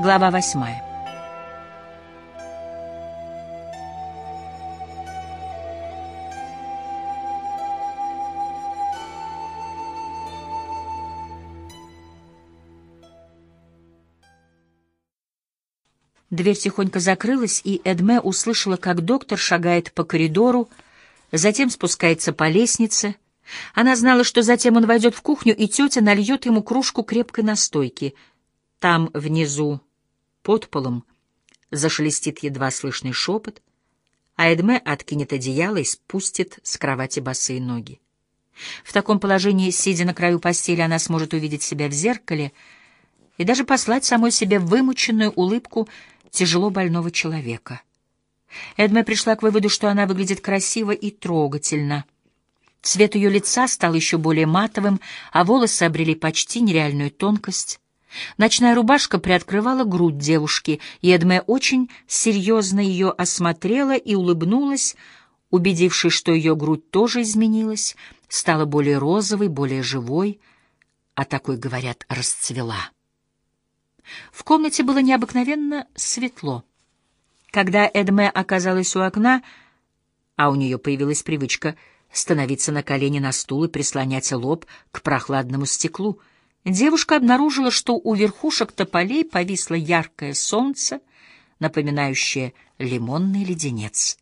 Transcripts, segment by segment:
Глава восьмая. Дверь тихонько закрылась, и Эдме услышала, как доктор шагает по коридору, затем спускается по лестнице. Она знала, что затем он войдет в кухню, и тетя нальет ему кружку крепкой настойки. Там, внизу, под полом, зашелестит едва слышный шепот, а Эдме откинет одеяло и спустит с кровати босые ноги. В таком положении, сидя на краю постели, она сможет увидеть себя в зеркале и даже послать самой себе вымученную улыбку — тяжело больного человека. Эдме пришла к выводу, что она выглядит красиво и трогательно. Цвет ее лица стал еще более матовым, а волосы обрели почти нереальную тонкость. Ночная рубашка приоткрывала грудь девушки, и Эдме очень серьезно ее осмотрела и улыбнулась, убедившись, что ее грудь тоже изменилась, стала более розовой, более живой, а такой, говорят, расцвела. В комнате было необыкновенно светло. Когда Эдме оказалась у окна, а у нее появилась привычка становиться на колени на стул и прислонять лоб к прохладному стеклу, девушка обнаружила, что у верхушек тополей повисло яркое солнце, напоминающее лимонный леденец.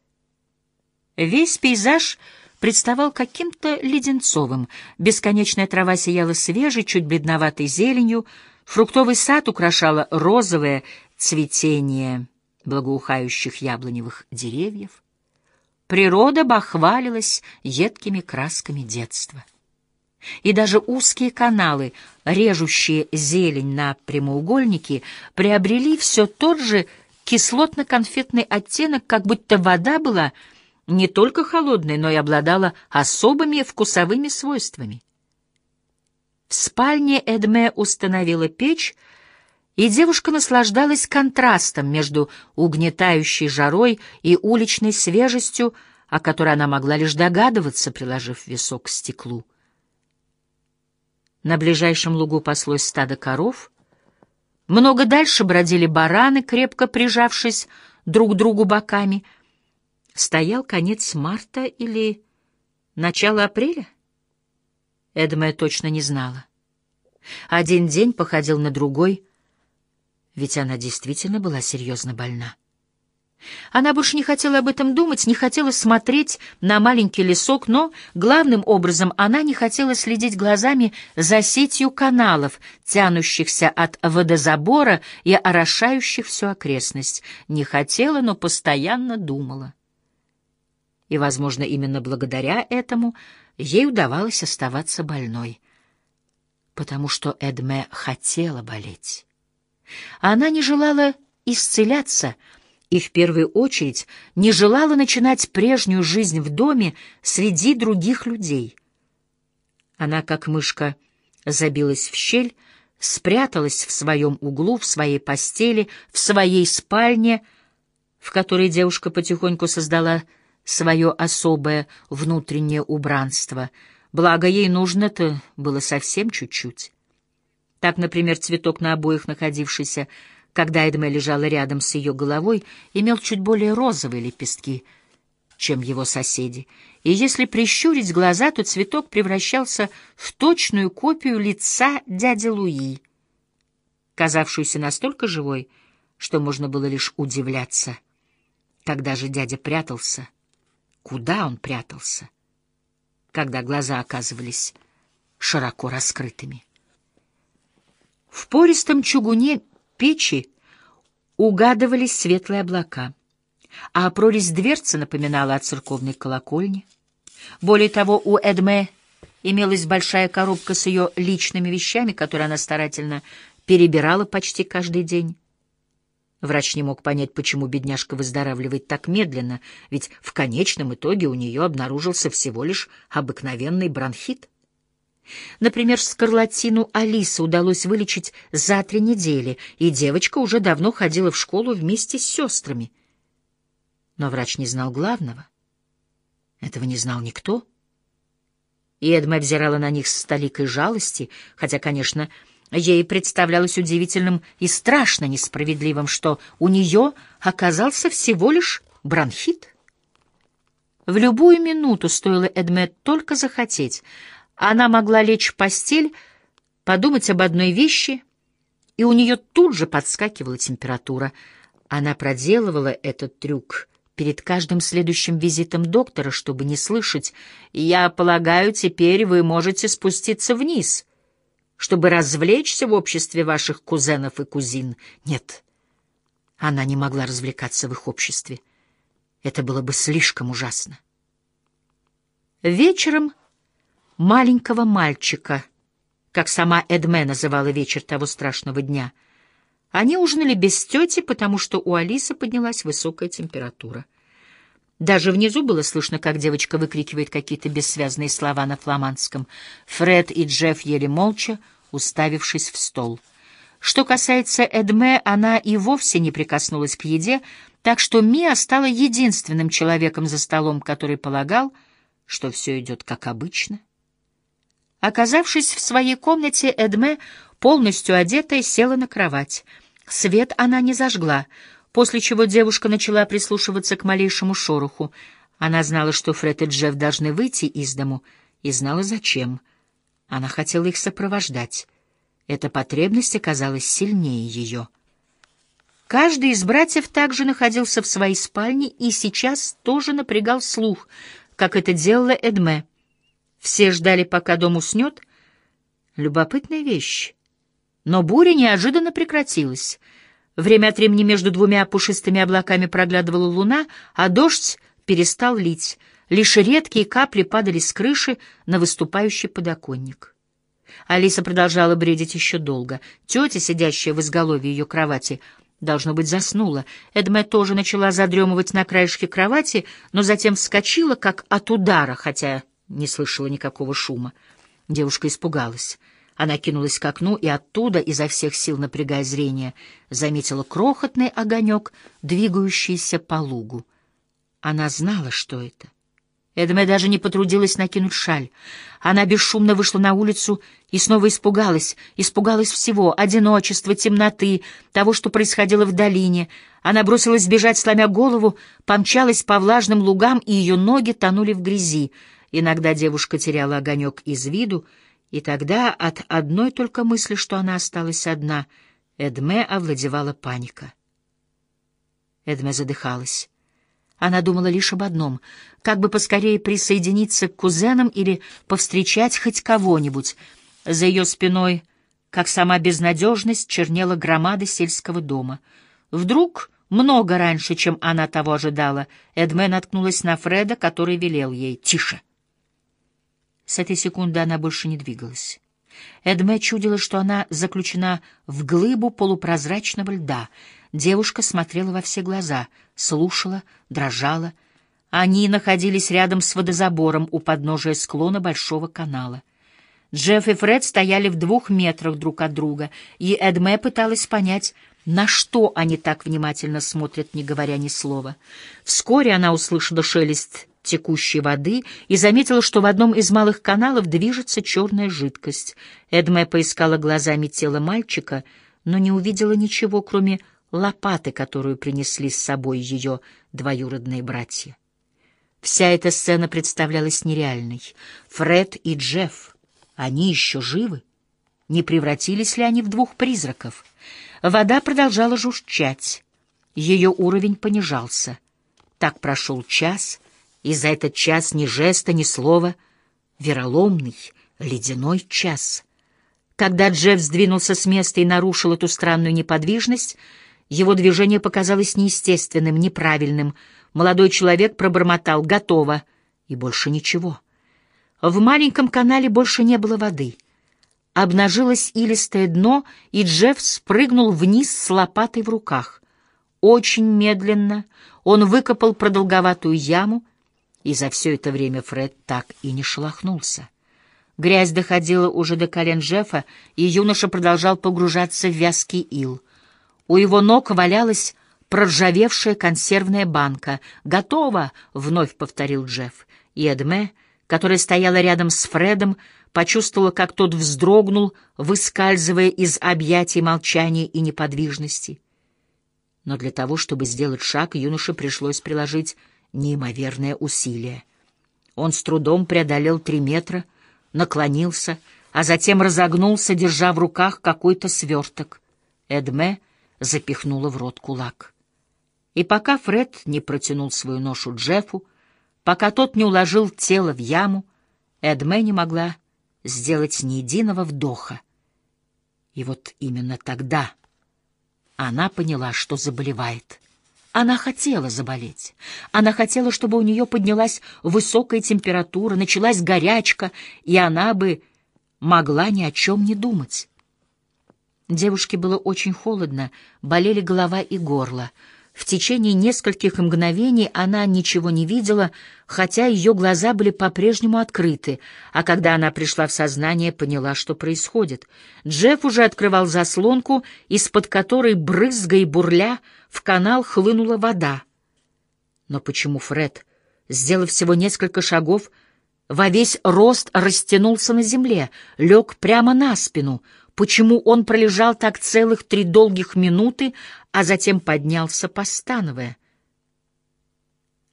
Весь пейзаж представал каким-то леденцовым. Бесконечная трава сияла свежей, чуть бледноватой зеленью, Фруктовый сад украшало розовое цветение благоухающих яблоневых деревьев. Природа бахвалилась едкими красками детства. И даже узкие каналы, режущие зелень на прямоугольники, приобрели все тот же кислотно-конфетный оттенок, как будто вода была не только холодной, но и обладала особыми вкусовыми свойствами. В спальне Эдме установила печь, и девушка наслаждалась контрастом между угнетающей жарой и уличной свежестью, о которой она могла лишь догадываться, приложив висок к стеклу. На ближайшем лугу паслось стадо коров. Много дальше бродили бараны, крепко прижавшись друг к другу боками. Стоял конец марта или начало апреля? Эдме точно не знала. Один день походил на другой, ведь она действительно была серьезно больна. Она больше не хотела об этом думать, не хотела смотреть на маленький лесок, но, главным образом, она не хотела следить глазами за сетью каналов, тянущихся от водозабора и орошающих всю окрестность. Не хотела, но постоянно думала. И, возможно, именно благодаря этому ей удавалось оставаться больной, потому что Эдме хотела болеть. Она не желала исцеляться и в первую очередь не желала начинать прежнюю жизнь в доме среди других людей. Она, как мышка, забилась в щель, спряталась в своем углу, в своей постели, в своей спальне, в которой девушка потихоньку создала свое особое внутреннее убранство, благо ей нужно-то было совсем чуть-чуть. Так, например, цветок на обоих, находившийся, когда Эдме лежала рядом с ее головой, имел чуть более розовые лепестки, чем его соседи, и если прищурить глаза, то цветок превращался в точную копию лица дяди Луи, казавшуюся настолько живой, что можно было лишь удивляться. Когда же дядя прятался — Куда он прятался, когда глаза оказывались широко раскрытыми? В пористом чугуне печи угадывались светлые облака, а прорезь дверцы напоминала о церковной колокольне. Более того, у Эдме имелась большая коробка с ее личными вещами, которые она старательно перебирала почти каждый день. Врач не мог понять, почему бедняжка выздоравливает так медленно, ведь в конечном итоге у нее обнаружился всего лишь обыкновенный бронхит. Например, скарлатину Алисы удалось вылечить за три недели, и девочка уже давно ходила в школу вместе с сестрами. Но врач не знал главного. Этого не знал никто. И Эдме взирала на них с столикой жалости, хотя, конечно, Ей представлялось удивительным и страшно несправедливым, что у нее оказался всего лишь бронхит. В любую минуту стоило Эдме только захотеть. Она могла лечь в постель, подумать об одной вещи, и у нее тут же подскакивала температура. Она проделывала этот трюк перед каждым следующим визитом доктора, чтобы не слышать «Я полагаю, теперь вы можете спуститься вниз», чтобы развлечься в обществе ваших кузенов и кузин. Нет, она не могла развлекаться в их обществе. Это было бы слишком ужасно. Вечером маленького мальчика, как сама Эдме называла вечер того страшного дня, они ужинали без тети, потому что у Алисы поднялась высокая температура. Даже внизу было слышно, как девочка выкрикивает какие-то бессвязные слова на фламандском. Фред и Джефф ели молча, уставившись в стол. Что касается Эдме, она и вовсе не прикоснулась к еде, так что Мия стала единственным человеком за столом, который полагал, что все идет как обычно. Оказавшись в своей комнате, Эдме, полностью одетая, села на кровать. Свет она не зажгла — после чего девушка начала прислушиваться к малейшему шороху. Она знала, что Фред и Джефф должны выйти из дому, и знала, зачем. Она хотела их сопровождать. Эта потребность оказалась сильнее ее. Каждый из братьев также находился в своей спальне и сейчас тоже напрягал слух, как это делала Эдме. Все ждали, пока дом уснет. Любопытная вещь. Но буря неожиданно прекратилась — Время от времени между двумя пушистыми облаками проглядывала луна, а дождь перестал лить. Лишь редкие капли падали с крыши на выступающий подоконник. Алиса продолжала бредить еще долго. Тетя, сидящая в изголовье ее кровати, должно быть, заснула. Эдме тоже начала задремывать на краешке кровати, но затем вскочила, как от удара, хотя не слышала никакого шума. Девушка испугалась. Она кинулась к окну и оттуда, изо всех сил напрягая зрение, заметила крохотный огонек, двигающийся по лугу. Она знала, что это. Эдме даже не потрудилась накинуть шаль. Она бесшумно вышла на улицу и снова испугалась. Испугалась всего — одиночества, темноты, того, что происходило в долине. Она бросилась бежать, сломя голову, помчалась по влажным лугам, и ее ноги тонули в грязи. Иногда девушка теряла огонек из виду, и тогда от одной только мысли, что она осталась одна, Эдме овладевала паника. Эдме задыхалась. Она думала лишь об одном — как бы поскорее присоединиться к кузенам или повстречать хоть кого-нибудь. За ее спиной, как сама безнадежность, чернела громада сельского дома. Вдруг, много раньше, чем она того ожидала, Эдме наткнулась на Фреда, который велел ей «Тише!» С этой секунды она больше не двигалась. Эдме чудила, что она заключена в глыбу полупрозрачного льда. Девушка смотрела во все глаза, слушала, дрожала. Они находились рядом с водозабором у подножия склона большого канала. Джефф и Фред стояли в двух метрах друг от друга, и Эдме пыталась понять, на что они так внимательно смотрят, не говоря ни слова. Вскоре она услышала шелест текущей воды и заметила, что в одном из малых каналов движется черная жидкость. Эдме поискала глазами тело мальчика, но не увидела ничего, кроме лопаты, которую принесли с собой ее двоюродные братья. Вся эта сцена представлялась нереальной. Фред и Джефф, они еще живы? Не превратились ли они в двух призраков? Вода продолжала журчать. Ее уровень понижался. Так прошел час — и за этот час ни жеста, ни слова. Вероломный, ледяной час. Когда Джефф сдвинулся с места и нарушил эту странную неподвижность, его движение показалось неестественным, неправильным. Молодой человек пробормотал «готово» и больше ничего. В маленьком канале больше не было воды. Обнажилось илистое дно, и Джефф спрыгнул вниз с лопатой в руках. Очень медленно он выкопал продолговатую яму, и за все это время Фред так и не шелохнулся. Грязь доходила уже до колен Джеффа, и юноша продолжал погружаться в вязкий ил. У его ног валялась проржавевшая консервная банка. «Готово!» — вновь повторил Джефф. И Эдме, которая стояла рядом с Фредом, почувствовала, как тот вздрогнул, выскальзывая из объятий молчания и неподвижности. Но для того, чтобы сделать шаг, юноше пришлось приложить неимоверное усилие. Он с трудом преодолел три метра, наклонился, а затем разогнулся, держа в руках какой-то сверток. Эдме запихнула в рот кулак. И пока Фред не протянул свою ношу Джеффу, пока тот не уложил тело в яму, Эдме не могла сделать ни единого вдоха. И вот именно тогда она поняла, что заболевает. Она хотела заболеть. Она хотела, чтобы у нее поднялась высокая температура, началась горячка, и она бы могла ни о чем не думать. Девушке было очень холодно, болели голова и горло. В течение нескольких мгновений она ничего не видела, хотя ее глаза были по-прежнему открыты, а когда она пришла в сознание, поняла, что происходит. Джефф уже открывал заслонку, из-под которой, брызга и бурля, в канал хлынула вода. Но почему Фред, сделав всего несколько шагов, во весь рост растянулся на земле, лег прямо на спину — почему он пролежал так целых три долгих минуты, а затем поднялся, постановая.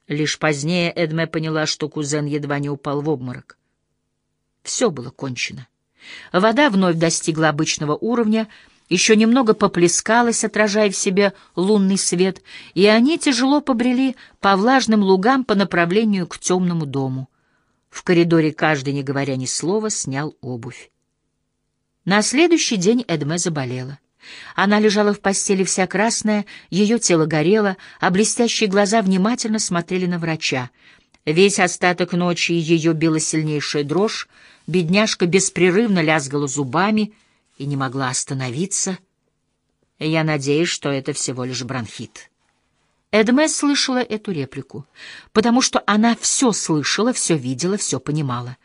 Лишь позднее Эдме поняла, что кузен едва не упал в обморок. Все было кончено. Вода вновь достигла обычного уровня, еще немного поплескалась, отражая в себе лунный свет, и они тяжело побрели по влажным лугам по направлению к темному дому. В коридоре каждый, не говоря ни слова, снял обувь. На следующий день Эдме заболела. Она лежала в постели вся красная, ее тело горело, а блестящие глаза внимательно смотрели на врача. Весь остаток ночи ее била сильнейшая дрожь, бедняжка беспрерывно лязгала зубами и не могла остановиться. Я надеюсь, что это всего лишь бронхит. Эдме слышала эту реплику, потому что она все слышала, все видела, все понимала.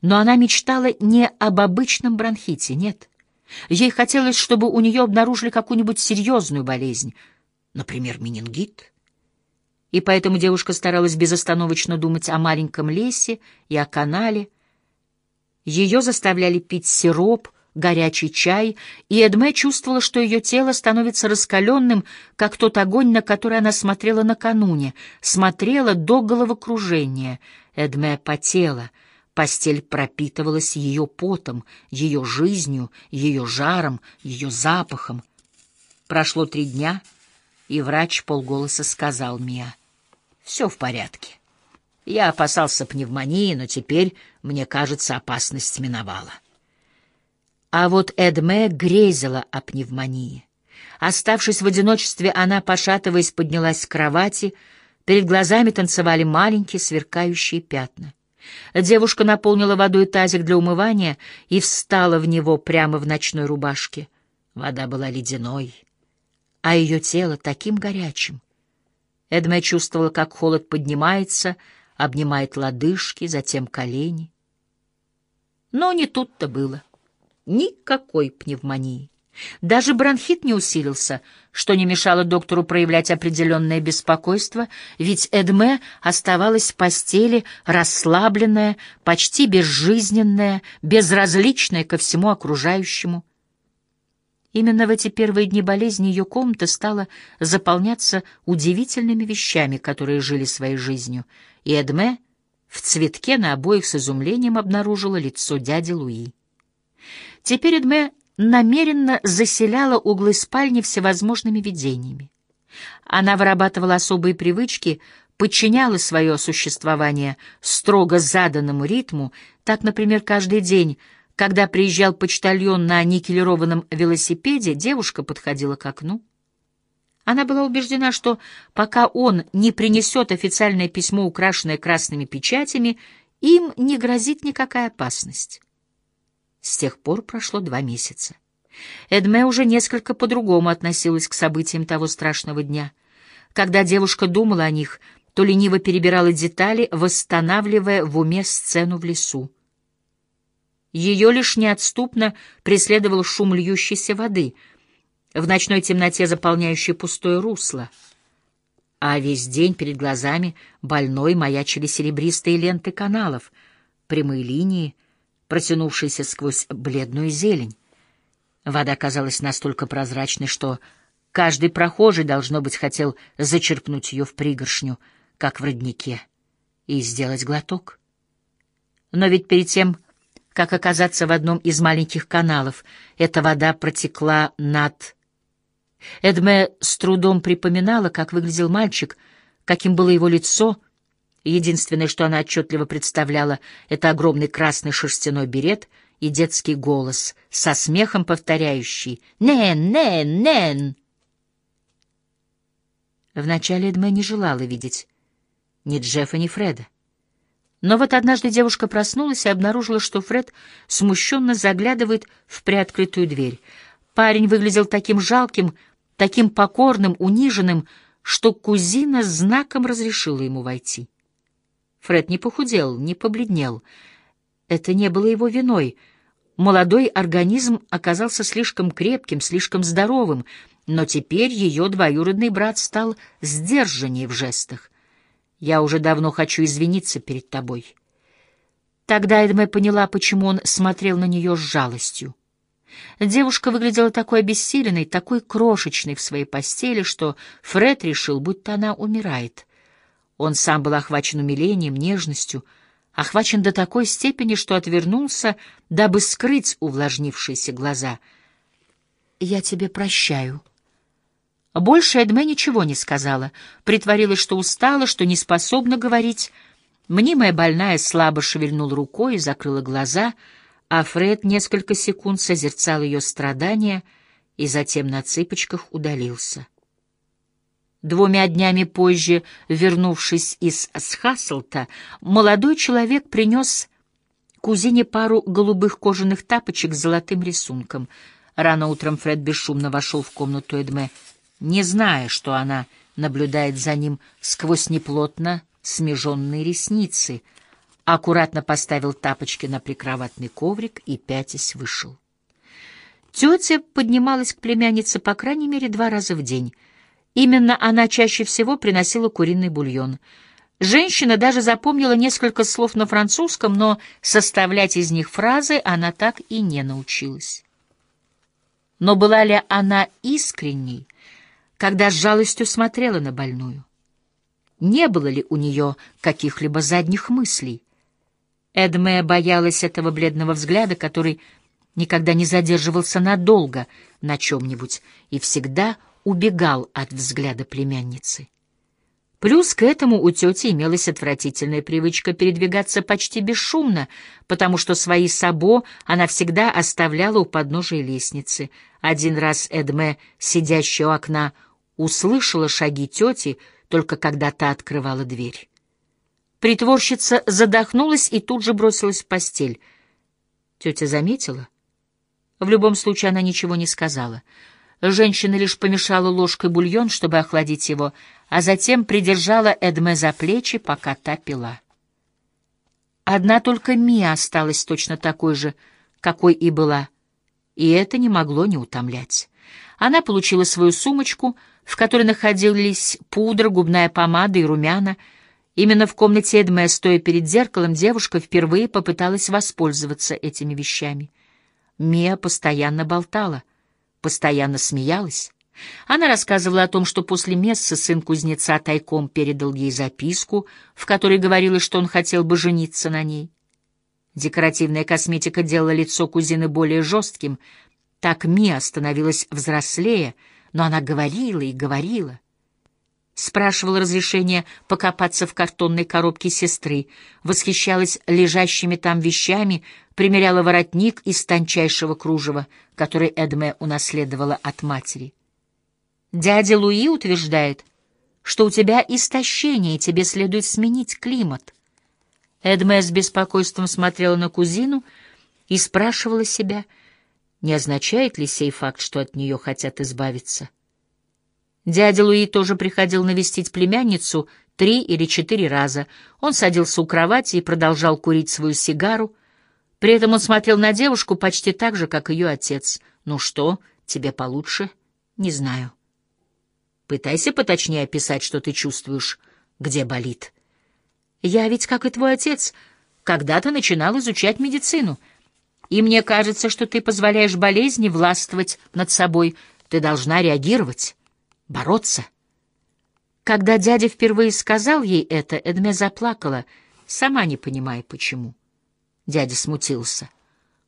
Но она мечтала не об обычном бронхите, нет. Ей хотелось, чтобы у нее обнаружили какую-нибудь серьезную болезнь, например, менингит. И поэтому девушка старалась безостановочно думать о маленьком лесе и о канале. Ее заставляли пить сироп, горячий чай, и Эдме чувствовала, что ее тело становится раскаленным, как тот огонь, на который она смотрела накануне, смотрела до головокружения. Эдме потела — Постель пропитывалась ее потом, ее жизнью, ее жаром, ее запахом. Прошло три дня, и врач полголоса сказал Мия, «Все в порядке. Я опасался пневмонии, но теперь, мне кажется, опасность миновала». А вот Эдме грезила о пневмонии. Оставшись в одиночестве, она, пошатываясь, поднялась с кровати, перед глазами танцевали маленькие сверкающие пятна. Девушка наполнила водой тазик для умывания и встала в него прямо в ночной рубашке. Вода была ледяной, а ее тело таким горячим. Эдме чувствовала, как холод поднимается, обнимает лодыжки, затем колени. Но не тут-то было. Никакой пневмонии. Даже бронхит не усилился, что не мешало доктору проявлять определенное беспокойство, ведь Эдме оставалась в постели, расслабленная, почти безжизненная, безразличная ко всему окружающему. Именно в эти первые дни болезни ее комната стала заполняться удивительными вещами, которые жили своей жизнью, и Эдме в цветке на обоих с изумлением обнаружила лицо дяди Луи. Теперь Эдме намеренно заселяла углы спальни всевозможными видениями. Она вырабатывала особые привычки, подчиняла свое существование строго заданному ритму, так, например, каждый день, когда приезжал почтальон на никелированном велосипеде, девушка подходила к окну. Она была убеждена, что пока он не принесет официальное письмо, украшенное красными печатями, им не грозит никакая опасность. С тех пор прошло два месяца. Эдме уже несколько по-другому относилась к событиям того страшного дня. Когда девушка думала о них, то лениво перебирала детали, восстанавливая в уме сцену в лесу. Ее лишь неотступно преследовал шум льющейся воды, в ночной темноте заполняющей пустое русло. А весь день перед глазами больной маячили серебристые ленты каналов — прямые линии, протянувшиеся сквозь бледную зелень. Вода казалась настолько прозрачной, что каждый прохожий, должно быть, хотел зачерпнуть ее в пригоршню, как в роднике, и сделать глоток. Но ведь перед тем, как оказаться в одном из маленьких каналов, эта вода протекла над... Эдме с трудом припоминала, как выглядел мальчик, каким было его лицо. Единственное, что она отчетливо представляла, — это огромный красный шерстяной берет и детский голос, со смехом повторяющий «Нэн, нэн, нэн!». Вначале Эдме не желала видеть ни Джеффа, ни Фреда. Но вот однажды девушка проснулась и обнаружила, что Фред смущенно заглядывает в приоткрытую дверь. Парень выглядел таким жалким, таким покорным, униженным, что кузина знаком разрешила ему войти. Фред не похудел, не побледнел. Это не было его виной. Молодой организм оказался слишком крепким, слишком здоровым, но теперь ее двоюродный брат стал сдержаннее в жестах. Я уже давно хочу извиниться перед тобой. Тогда Эдме поняла, почему он смотрел на нее с жалостью. Девушка выглядела такой обессиленной, такой крошечной в своей постели, что Фред решил, будто она умирает. Он сам был охвачен умилением, нежностью, охвачен до такой степени, что отвернулся, дабы скрыть увлажнившиеся глаза. «Я тебе прощаю», больше Эдме ничего не сказала, притворилась, что устала, что не способна говорить. Мнимая больная слабо шевельнула рукой и закрыла глаза, а Фред несколько секунд созерцал ее страдания и затем на цыпочках удалился. Двумя днями позже, вернувшись из Схасселта, молодой человек принес кузине пару голубых кожаных тапочек с золотым рисунком. Рано утром Фред бесшумно вошел в комнату Эдме — не зная, что она наблюдает за ним сквозь неплотно смеженные ресницы, аккуратно поставил тапочки на прикроватный коврик и пятясь вышел. Тетя поднималась к племяннице по крайней мере два раза в день. Именно она чаще всего приносила куриный бульон. Женщина даже запомнила несколько слов на французском, но составлять из них фразы она так и не научилась. Но была ли она искренней, когда с жалостью смотрела на больную. Не было ли у нее каких-либо задних мыслей? Эдме боялась этого бледного взгляда, который никогда не задерживался надолго на чем-нибудь и всегда убегал от взгляда племянницы. Плюс к этому у тети имелась отвратительная привычка передвигаться почти бесшумно, потому что свои сабо она всегда оставляла у подножия лестницы. Один раз Эдме, сидящая у окна, услышала шаги тети, только когда та открывала дверь. Притворщица задохнулась и тут же бросилась в постель. Тетя заметила? В любом случае она ничего не сказала. Женщина лишь помешала ложкой бульон, чтобы охладить его, а затем придержала Эдме за плечи, пока та пила. Одна только Мия осталась точно такой же, какой и была, и это не могло не утомлять. Она получила свою сумочку — в которой находились пудра, губная помада и румяна. Именно в комнате Эдме, стоя перед зеркалом, девушка впервые попыталась воспользоваться этими вещами. Мия постоянно болтала, постоянно смеялась. Она рассказывала о том, что после мессы сын кузнеца тайком передал ей записку, в которой говорилось, что он хотел бы жениться на ней. Декоративная косметика делала лицо кузины более жестким. Так Мия становилась взрослее — но она говорила и говорила. Спрашивала разрешения покопаться в картонной коробке сестры, восхищалась лежащими там вещами, примеряла воротник из тончайшего кружева, который Эдме унаследовала от матери. Дядя Луи утверждает, что у тебя истощение, и тебе следует сменить климат. Эдме с беспокойством смотрела на кузину и спрашивала себя — не означает ли сей факт, что от нее хотят избавиться? Дядя Луи тоже приходил навестить племянницу три или четыре раза. Он садился у кровати и продолжал курить свою сигару. При этом он смотрел на девушку почти так же, как ее отец. «Ну что, тебе получше?» «Не знаю». «Пытайся поточнее описать, что ты чувствуешь, где болит». «Я ведь, как и твой отец, когда-то начинал изучать медицину. И мне кажется, что ты позволяешь болезни властвовать над собой. Ты должна реагировать, бороться. Когда дядя впервые сказал ей это, Эдме заплакала, сама не понимая, почему. Дядя смутился.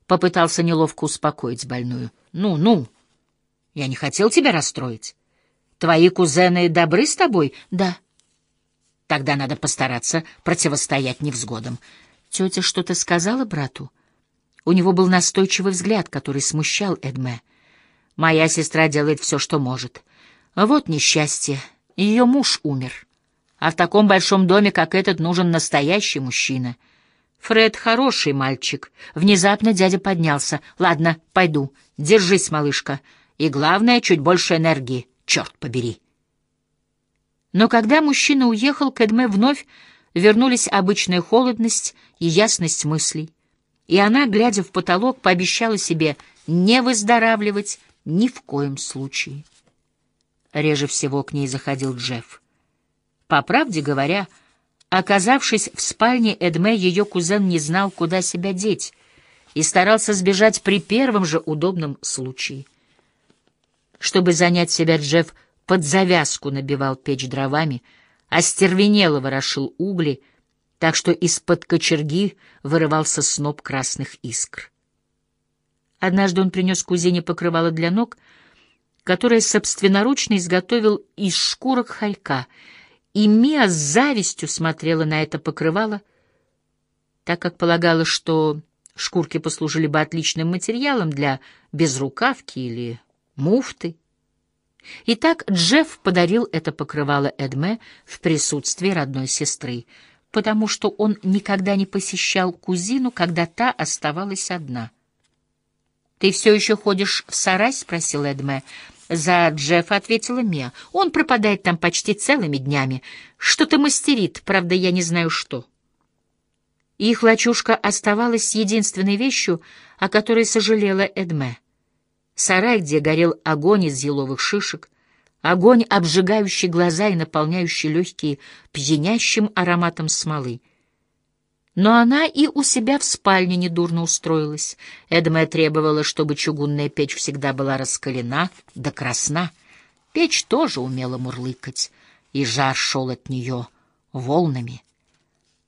Попытался неловко успокоить больную. «Ну, ну, я не хотел тебя расстроить. Твои кузены добры с тобой?» «Да». «Тогда надо постараться противостоять невзгодам». Тетя что-то сказала брату? У него был настойчивый взгляд, который смущал Эдме. «Моя сестра делает все, что может. Вот несчастье. Ее муж умер. А в таком большом доме, как этот, нужен настоящий мужчина». Фред хороший мальчик. Внезапно дядя поднялся. Ладно, пойду. Держись, малышка. И главное, чуть больше энергии. Черт побери. Но когда мужчина уехал, к Эдме вновь вернулись обычная холодность и ясность мыслей. И она, глядя в потолок, пообещала себе не выздоравливать ни в коем случае. Реже всего к ней заходил Джефф. По правде говоря, Оказавшись в спальне Эдме, ее кузен не знал, куда себя деть, и старался сбежать при первом же удобном случае. Чтобы занять себя, Джефф под завязку набивал печь дровами, остервенело ворошил угли, так что из-под кочерги вырывался сноп красных искр. Однажды он принес кузине покрывало для ног, которое собственноручно изготовил из шкурок хорька — и Мия с завистью смотрела на это покрывало, так как полагала, что шкурки послужили бы отличным материалом для безрукавки или муфты. Итак, Джефф подарил это покрывало Эдме в присутствии родной сестры, потому что он никогда не посещал кузину, когда та оставалась одна. «Ты все еще ходишь в сарай?» — спросил Эдме. За Джеффа ответила Мия. Он пропадает там почти целыми днями. Что-то мастерит, правда, я не знаю что. Их лачушка оставалась единственной вещью, о которой сожалела Эдме. Сарай, где горел огонь из еловых шишек, огонь, обжигающий глаза и наполняющий легкие пьянящим ароматом смолы — но она и у себя в спальне недурно устроилась. Эдме требовала, чтобы чугунная печь всегда была раскалена до красна. Печь тоже умела мурлыкать, и жар шел от нее волнами.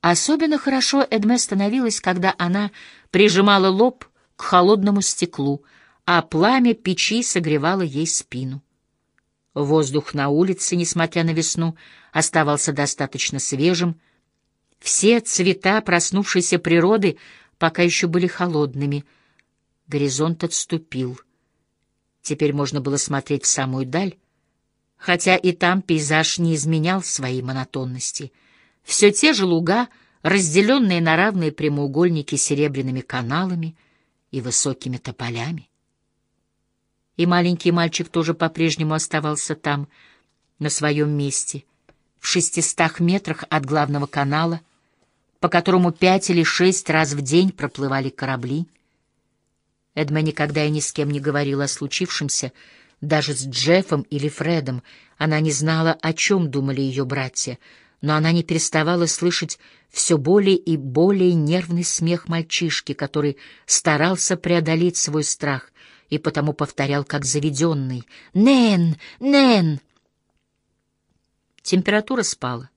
Особенно хорошо Эдме становилась, когда она прижимала лоб к холодному стеклу, а пламя печи согревало ей спину. Воздух на улице, несмотря на весну, оставался достаточно свежим, все цвета проснувшейся природы пока еще были холодными. Горизонт отступил. Теперь можно было смотреть в самую даль, хотя и там пейзаж не изменял своей монотонности. Все те же луга, разделенные на равные прямоугольники серебряными каналами и высокими тополями. И маленький мальчик тоже по-прежнему оставался там, на своем месте, в шестистах метрах от главного канала, по которому пять или шесть раз в день проплывали корабли. Эдме никогда и ни с кем не говорила о случившемся, даже с Джеффом или Фредом. Она не знала, о чем думали ее братья, но она не переставала слышать все более и более нервный смех мальчишки, который старался преодолеть свой страх и потому повторял как заведенный «Нэн! Нэн!». Температура спала.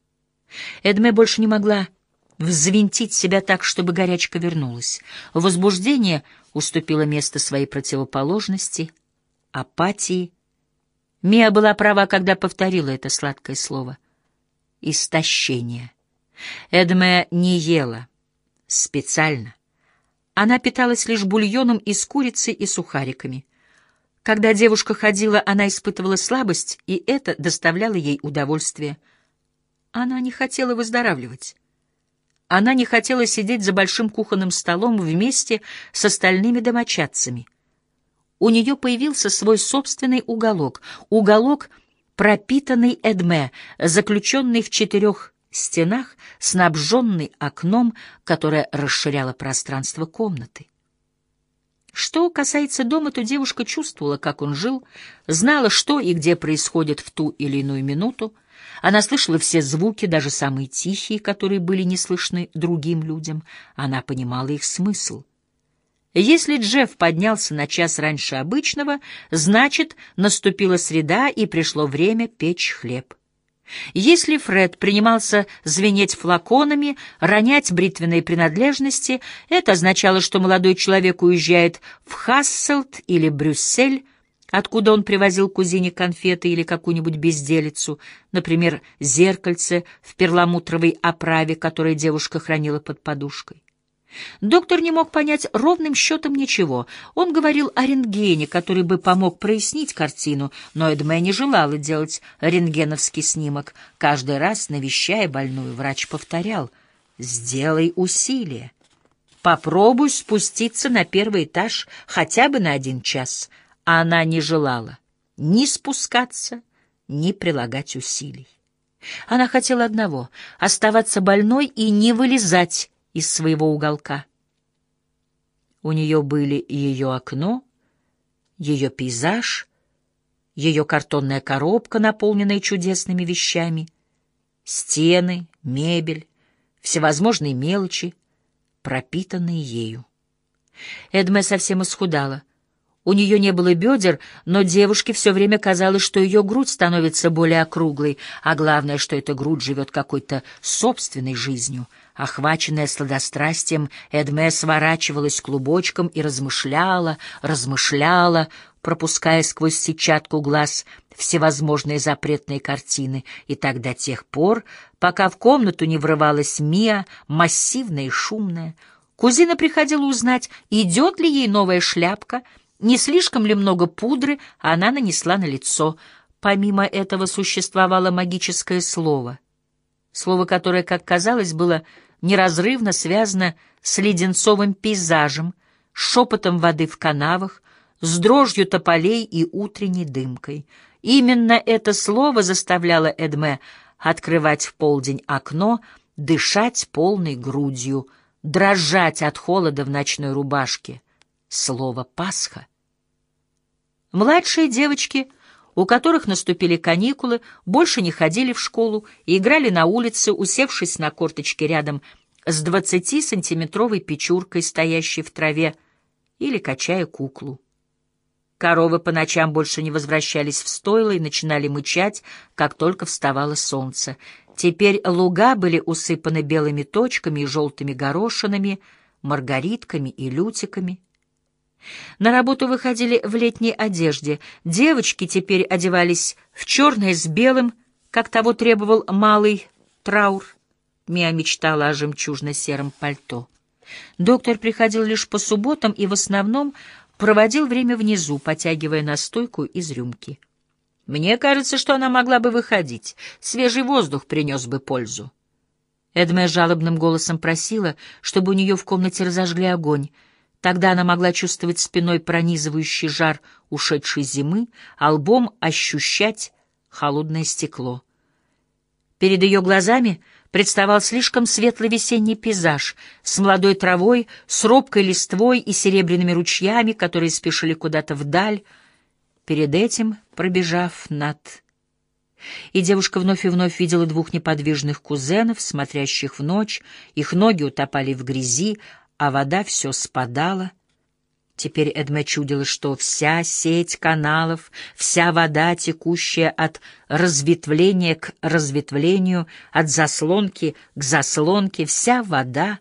Эдме больше не могла взвинтить себя так, чтобы горячка вернулась. Возбуждение уступило место своей противоположности, апатии. Мия была права, когда повторила это сладкое слово. Истощение. Эдме не ела. Специально. Она питалась лишь бульоном из курицы и сухариками. Когда девушка ходила, она испытывала слабость, и это доставляло ей удовольствие. Она не хотела выздоравливать. Она не хотела сидеть за большим кухонным столом вместе с остальными домочадцами. У нее появился свой собственный уголок, уголок, пропитанный Эдме, заключенный в четырех стенах, снабженный окном, которое расширяло пространство комнаты. Что касается дома, то девушка чувствовала, как он жил, знала, что и где происходит в ту или иную минуту, Она слышала все звуки, даже самые тихие, которые были не слышны другим людям. Она понимала их смысл. Если Джефф поднялся на час раньше обычного, значит, наступила среда и пришло время печь хлеб. Если Фред принимался звенеть флаконами, ронять бритвенные принадлежности, это означало, что молодой человек уезжает в Хасселт или Брюссель, откуда он привозил кузине конфеты или какую-нибудь безделицу, например, зеркальце в перламутровой оправе, которое девушка хранила под подушкой. Доктор не мог понять ровным счетом ничего. Он говорил о рентгене, который бы помог прояснить картину, но Эдме не желала делать рентгеновский снимок. Каждый раз, навещая больную, врач повторял «Сделай усилие. Попробуй спуститься на первый этаж хотя бы на один час». А она не желала ни спускаться, ни прилагать усилий. Она хотела одного — оставаться больной и не вылезать из своего уголка. У нее были ее окно, ее пейзаж, ее картонная коробка, наполненная чудесными вещами, стены, мебель, всевозможные мелочи, пропитанные ею. Эдме совсем исхудала. У нее не было бедер, но девушке все время казалось, что ее грудь становится более округлой, а главное, что эта грудь живет какой-то собственной жизнью — Охваченная сладострастием, Эдме сворачивалась клубочком и размышляла, размышляла, пропуская сквозь сетчатку глаз всевозможные запретные картины, и так до тех пор, пока в комнату не врывалась Мия, массивная и шумная. Кузина приходила узнать, идет ли ей новая шляпка, не слишком ли много пудры она нанесла на лицо. Помимо этого существовало магическое слово — слово которое, как казалось, было неразрывно связано с леденцовым пейзажем, шепотом воды в канавах, с дрожью тополей и утренней дымкой. Именно это слово заставляло Эдме открывать в полдень окно, дышать полной грудью, дрожать от холода в ночной рубашке. Слово «Пасха». Младшие девочки — у которых наступили каникулы, больше не ходили в школу и играли на улице, усевшись на корточке рядом с двадцатисантиметровой печуркой, стоящей в траве, или качая куклу. Коровы по ночам больше не возвращались в стойло и начинали мычать, как только вставало солнце. Теперь луга были усыпаны белыми точками и желтыми горошинами, маргаритками и лютиками — на работу выходили в летней одежде. Девочки теперь одевались в черное с белым, как того требовал малый траур. Мия мечтала о жемчужно-сером пальто. Доктор приходил лишь по субботам и в основном проводил время внизу, потягивая настойку из рюмки. Мне кажется, что она могла бы выходить. Свежий воздух принес бы пользу. Эдме жалобным голосом просила, чтобы у нее в комнате разожгли огонь. Тогда она могла чувствовать спиной пронизывающий жар ушедшей зимы, а лбом ощущать холодное стекло. Перед ее глазами представал слишком светлый весенний пейзаж с молодой травой, с робкой листвой и серебряными ручьями, которые спешили куда-то вдаль, перед этим пробежав над... И девушка вновь и вновь видела двух неподвижных кузенов, смотрящих в ночь, их ноги утопали в грязи, а вода все спадала. Теперь Эдме чудилось, что вся сеть каналов, вся вода, текущая от разветвления к разветвлению, от заслонки к заслонке, вся вода,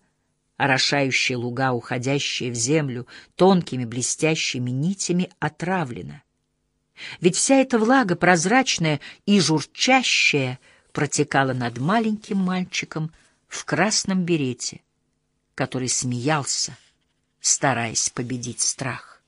орошающая луга, уходящая в землю, тонкими блестящими нитями отравлена. Ведь вся эта влага, прозрачная и журчащая, протекала над маленьким мальчиком в красном берете — который смеялся, стараясь победить страх.